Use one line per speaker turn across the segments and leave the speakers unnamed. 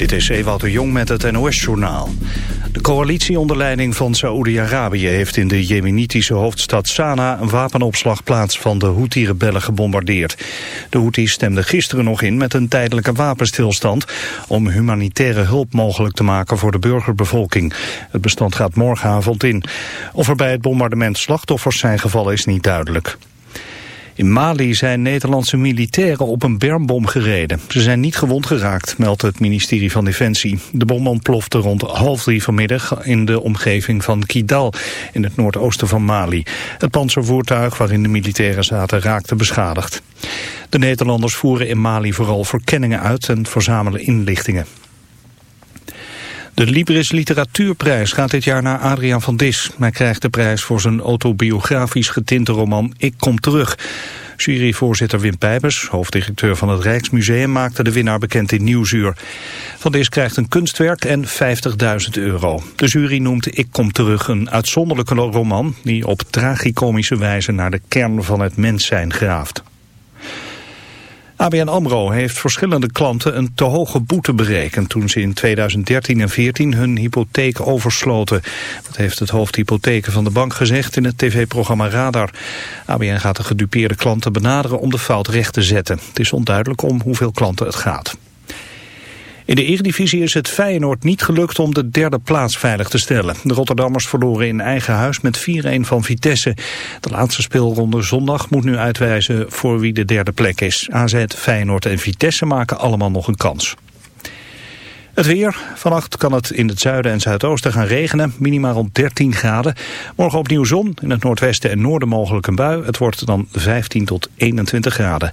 Dit is Ewout de Jong met het NOS-journaal. De coalitie onder leiding van Saoedi-Arabië heeft in de jemenitische hoofdstad Sanaa een wapenopslagplaats van de Houthi-rebellen gebombardeerd. De Houthis stemden gisteren nog in met een tijdelijke wapenstilstand om humanitaire hulp mogelijk te maken voor de burgerbevolking. Het bestand gaat morgenavond in. Of er bij het bombardement slachtoffers zijn gevallen is niet duidelijk. In Mali zijn Nederlandse militairen op een bermbom gereden. Ze zijn niet gewond geraakt, meldt het ministerie van Defensie. De bom ontplofte rond half drie vanmiddag in de omgeving van Kidal, in het noordoosten van Mali. Het panzervoertuig waarin de militairen zaten raakte beschadigd. De Nederlanders voeren in Mali vooral verkenningen uit en verzamelen inlichtingen. De Libris Literatuurprijs gaat dit jaar naar Adriaan van Dis. Hij krijgt de prijs voor zijn autobiografisch getinte roman Ik Kom Terug. Juryvoorzitter Wim Pijpers, hoofddirecteur van het Rijksmuseum, maakte de winnaar bekend in Nieuwsuur. Van Dis krijgt een kunstwerk en 50.000 euro. De jury noemt Ik Kom Terug een uitzonderlijke roman die op tragicomische wijze naar de kern van het mens zijn graaft. ABN AMRO heeft verschillende klanten een te hoge boete berekend... toen ze in 2013 en 2014 hun hypotheek oversloten. Dat heeft het hoofdhypotheken van de bank gezegd in het tv-programma Radar. ABN gaat de gedupeerde klanten benaderen om de fout recht te zetten. Het is onduidelijk om hoeveel klanten het gaat. In de Eredivisie is het Feyenoord niet gelukt om de derde plaats veilig te stellen. De Rotterdammers verloren in eigen huis met 4-1 van Vitesse. De laatste speelronde zondag moet nu uitwijzen voor wie de derde plek is. AZ, Feyenoord en Vitesse maken allemaal nog een kans. Het weer. Vannacht kan het in het zuiden en zuidoosten gaan regenen. Minimaal rond 13 graden. Morgen opnieuw zon. In het noordwesten en noorden mogelijk een bui. Het wordt dan 15 tot 21 graden.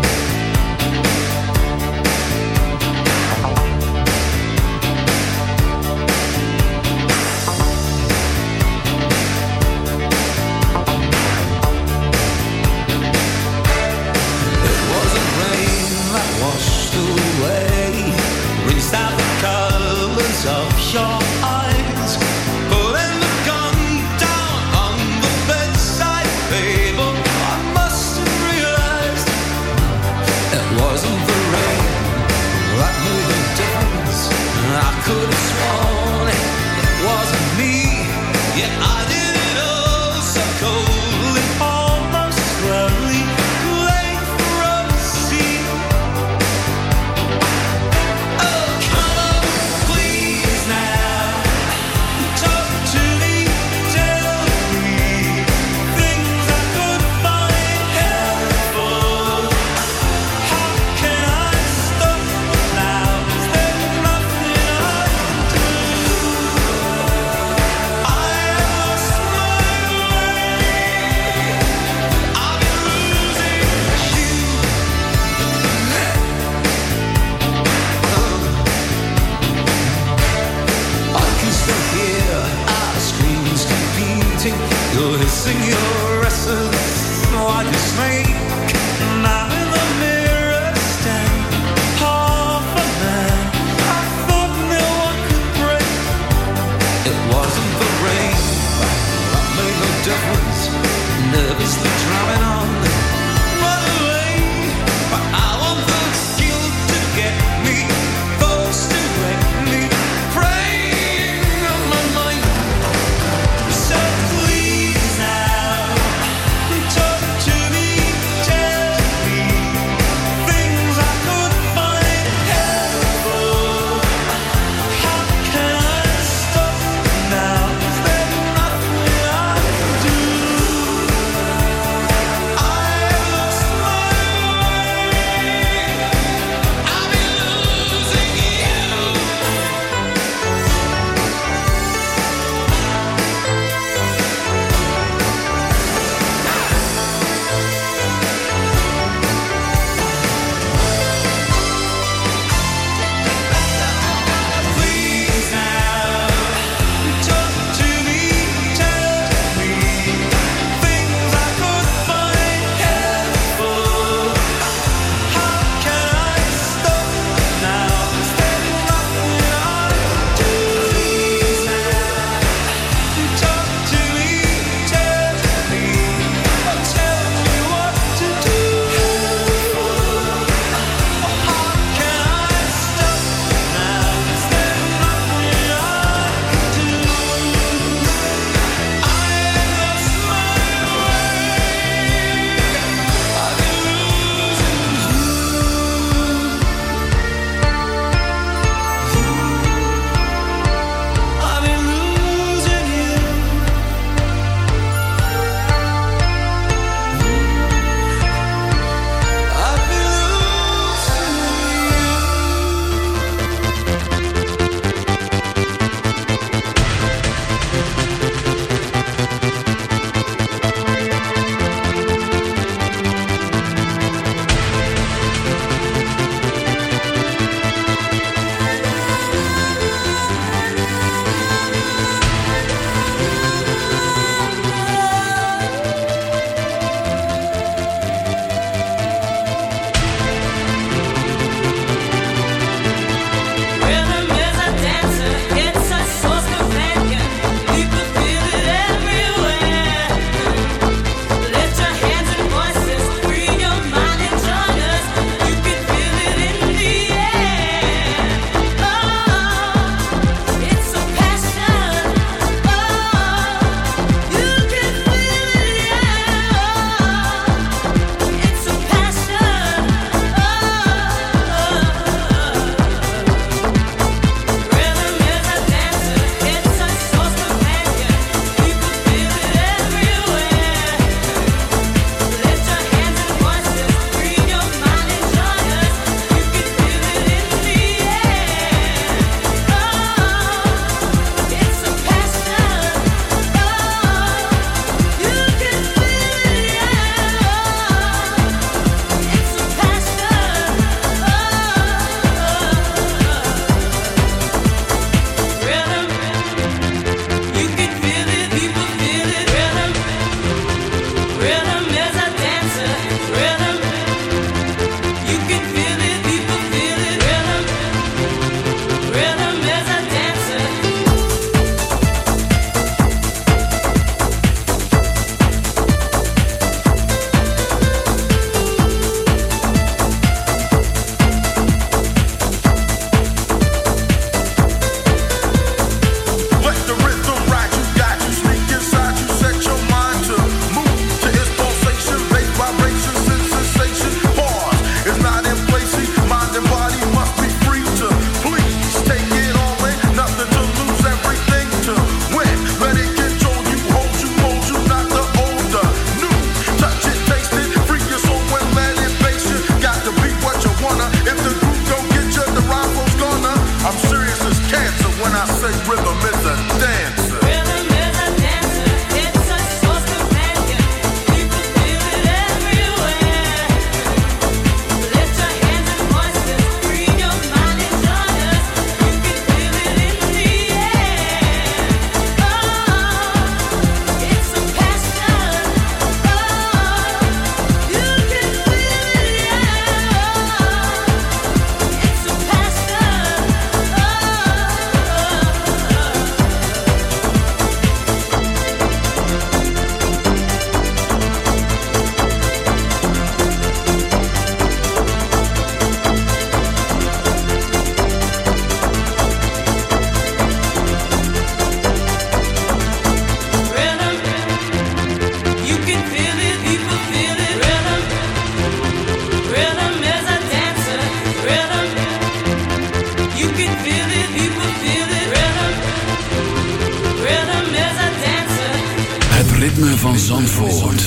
Zandvoort.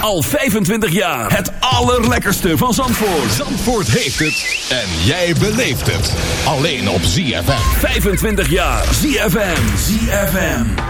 Al 25 jaar. Het allerlekkerste van Zandvoort.
Zandvoort heeft het. En jij beleeft het. Alleen op ZFM.
25 jaar. ZFM. ZFM.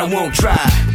I won't try.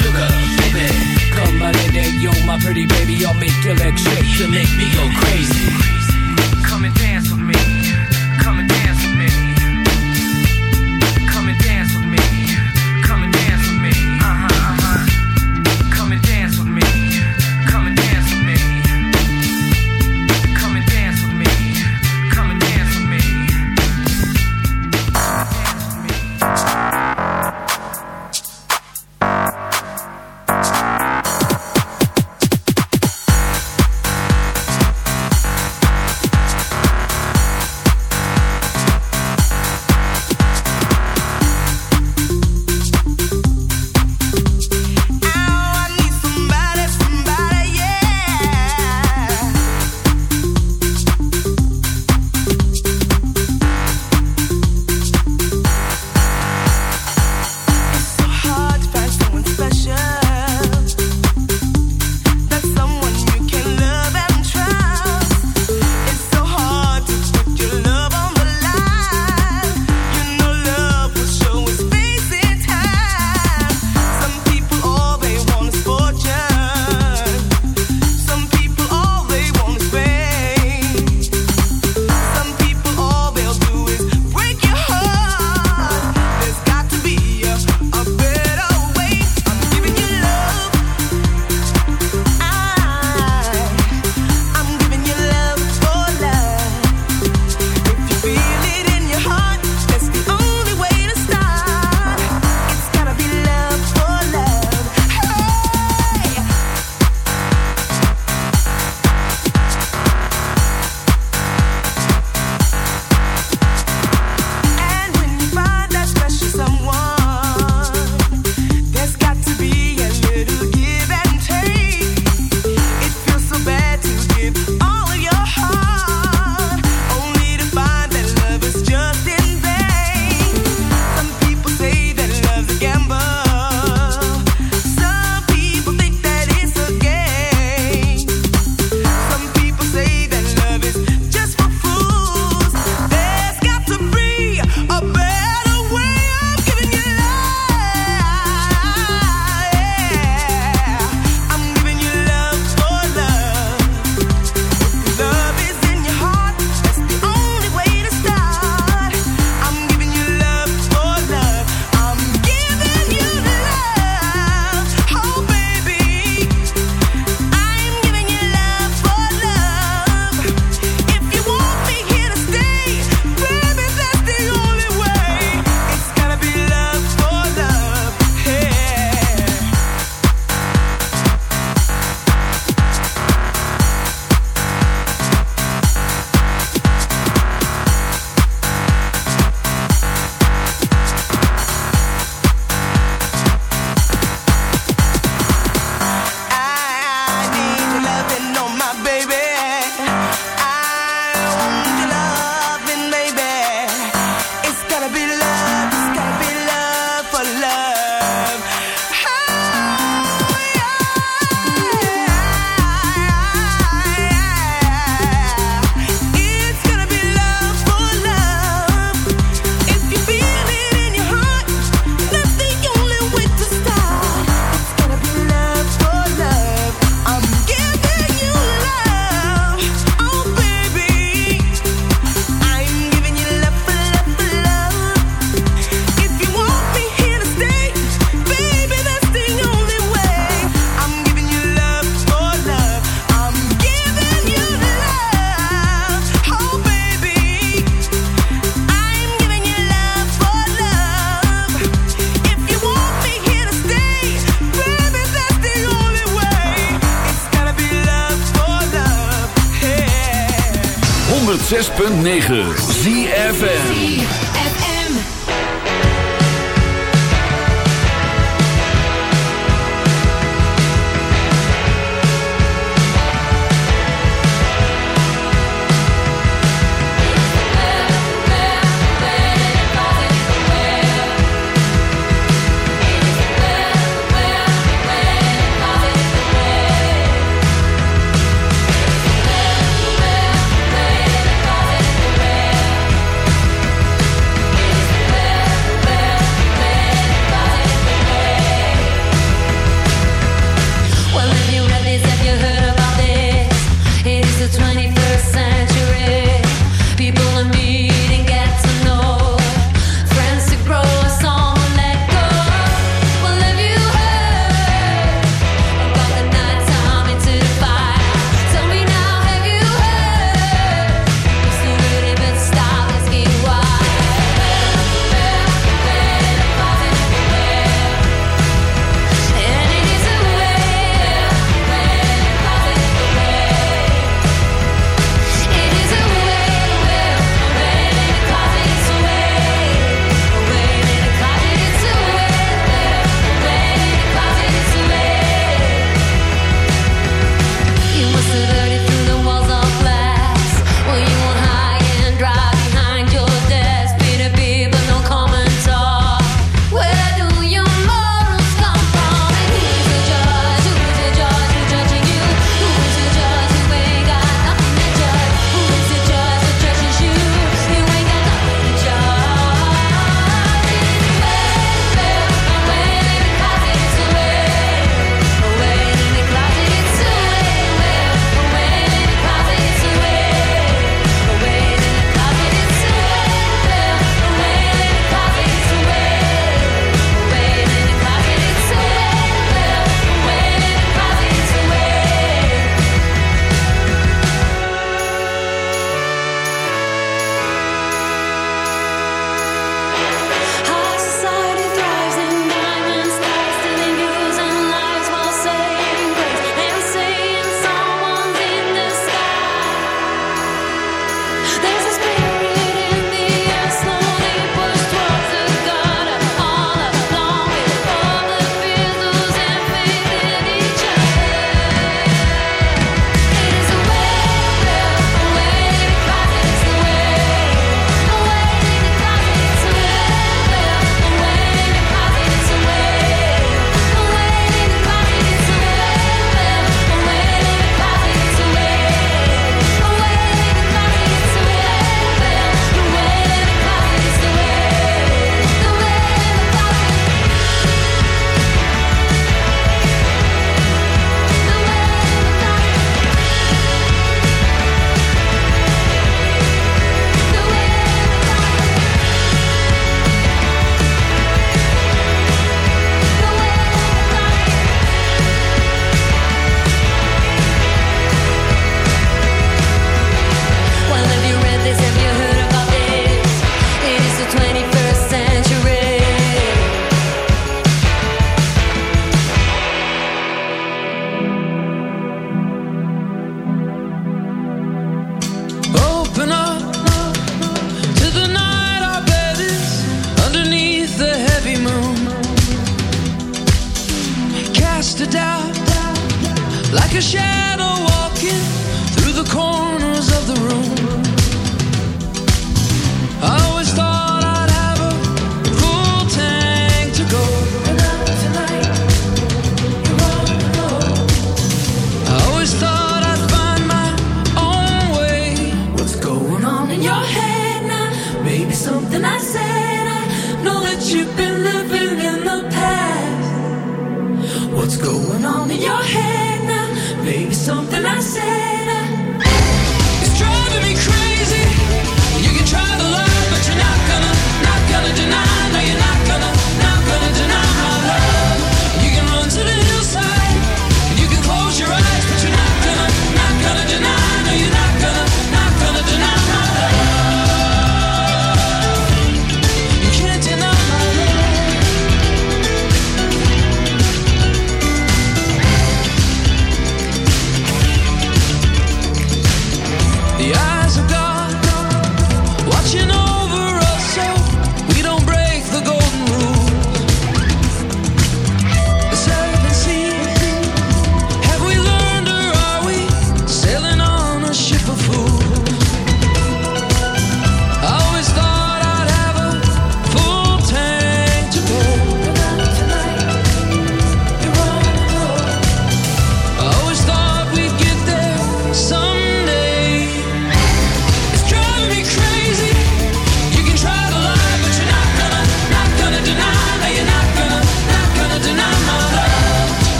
sugar, baby. Come my lady, you're my pretty baby. I'll make your legs shake. You make me go crazy. Come and dance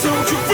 told you.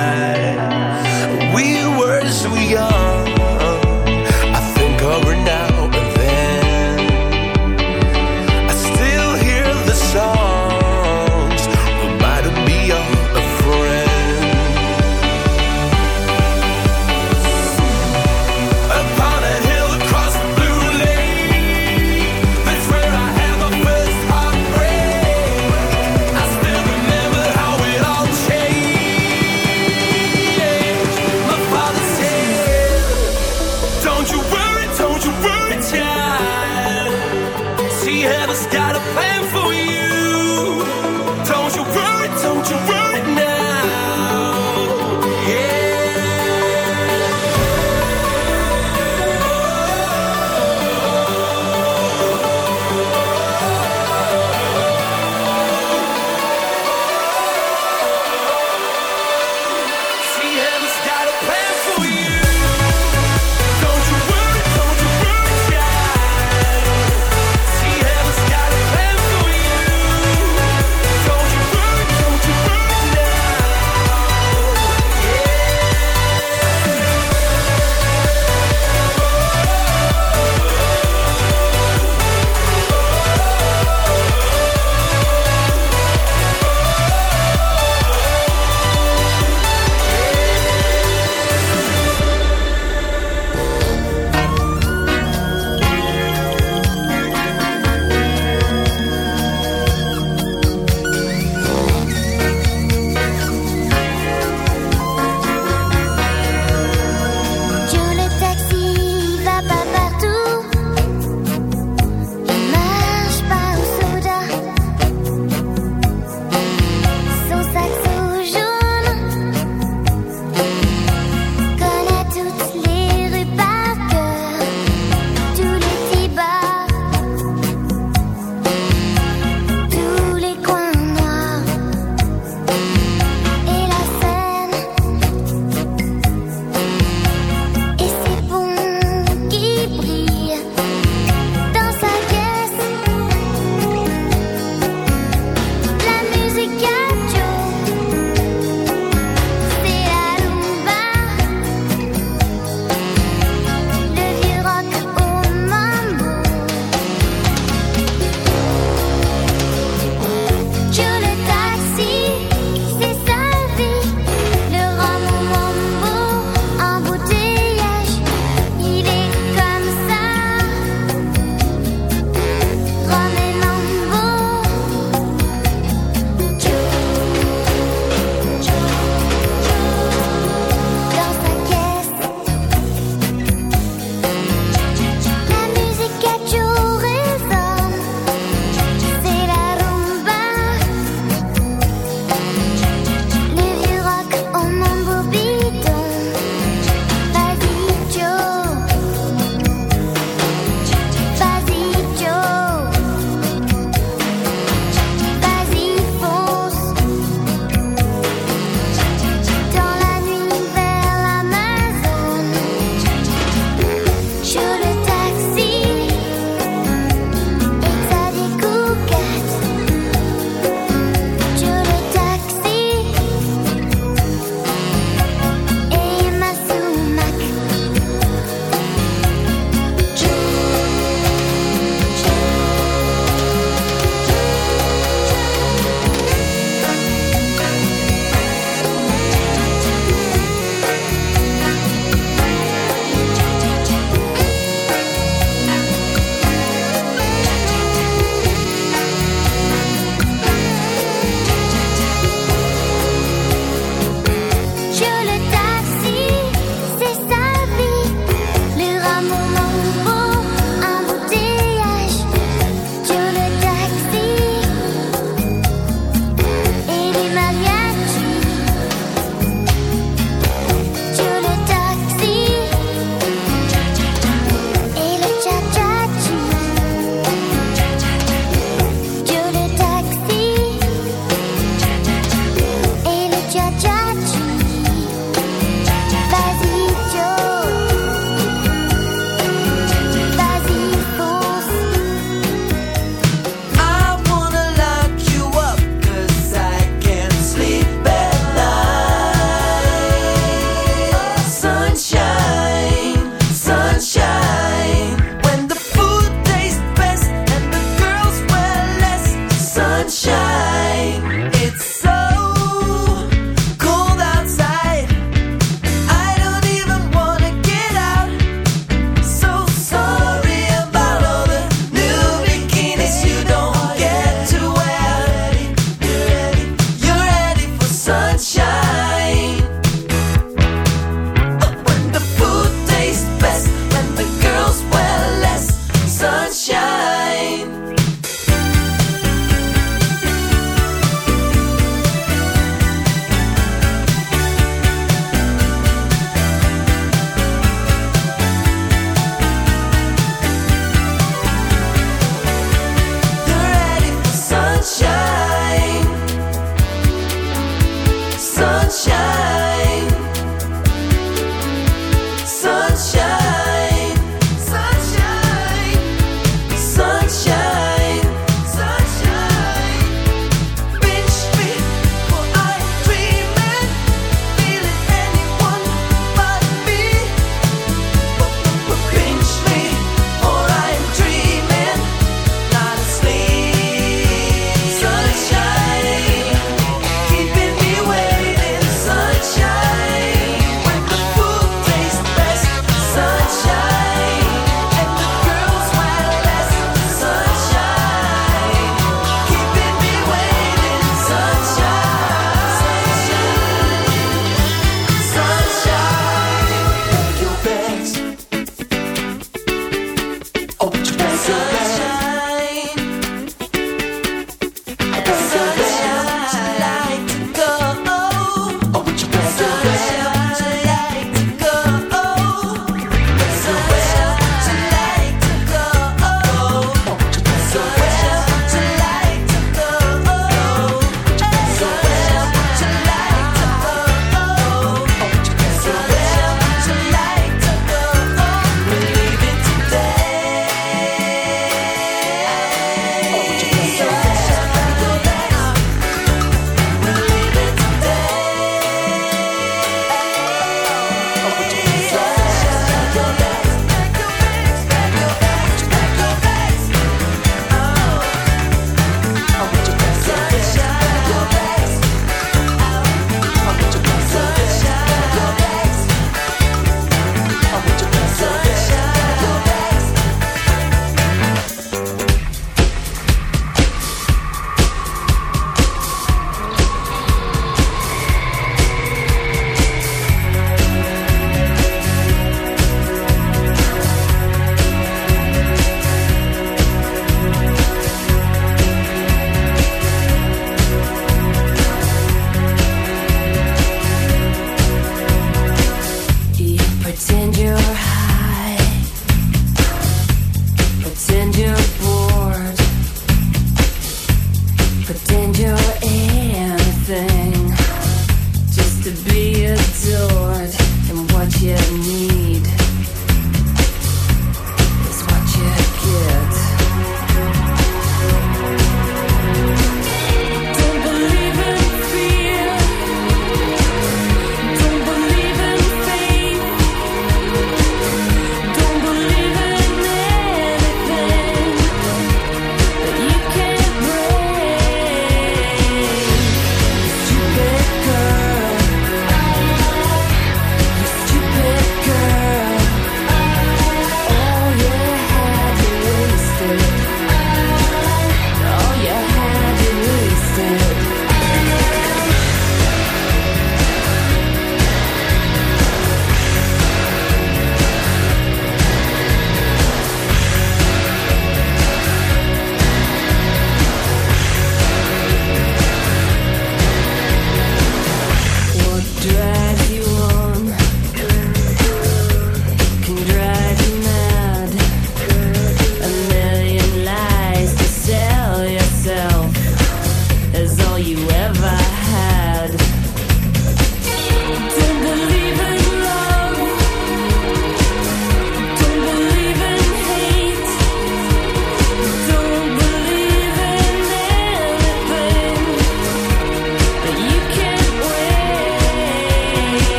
need.